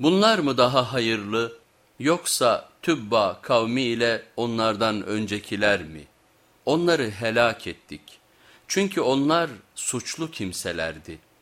Bunlar mı daha hayırlı yoksa Tübba kavmi ile onlardan öncekiler mi? Onları helak ettik. Çünkü onlar suçlu kimselerdi.''